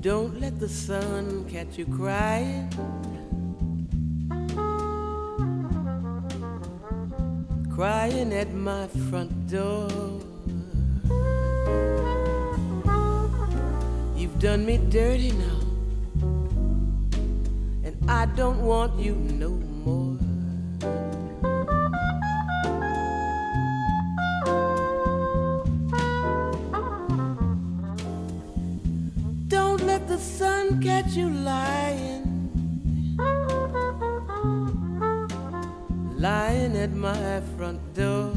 Don't let the sun catch you crying. Crying at my front door. You've done me dirty now, and I don't want you no more. The sun catch you lying, lying at my front door.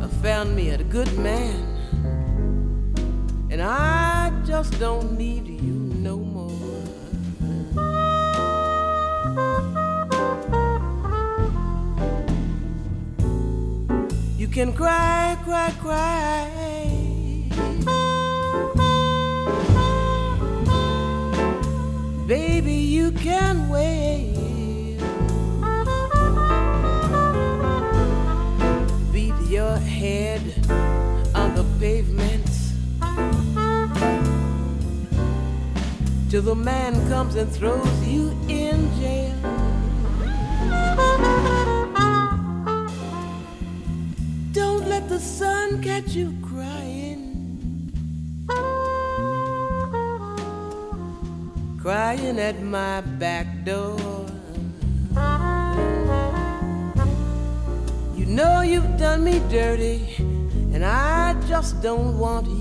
I found me a good man, and I just don't need you no more. You can cry, cry, cry. You can wait. Beat your head on the pavement till the man comes and throws you in jail. Don't let the sun catch you Crying at my back door. You know you've done me dirty, and I just don't want you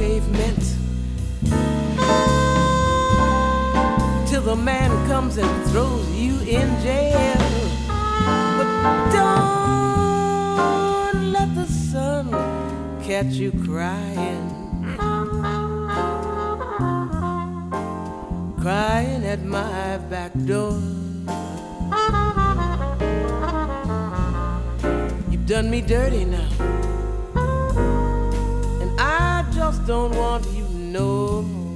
pavement till the man comes and throws you in jail. But don't let the sun catch you crying. Crying at my back door. You've done me dirty now. Don't want you no more.